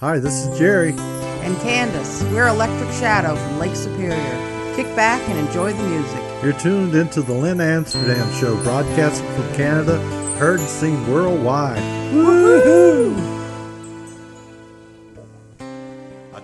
Hi, this is Jerry. And Candace. We're Electric Shadow from Lake Superior. Kick back and enjoy the music. You're tuned into the Len Amsterdam Show, broadcast from Canada, heard and seen worldwide. Woohoo! I.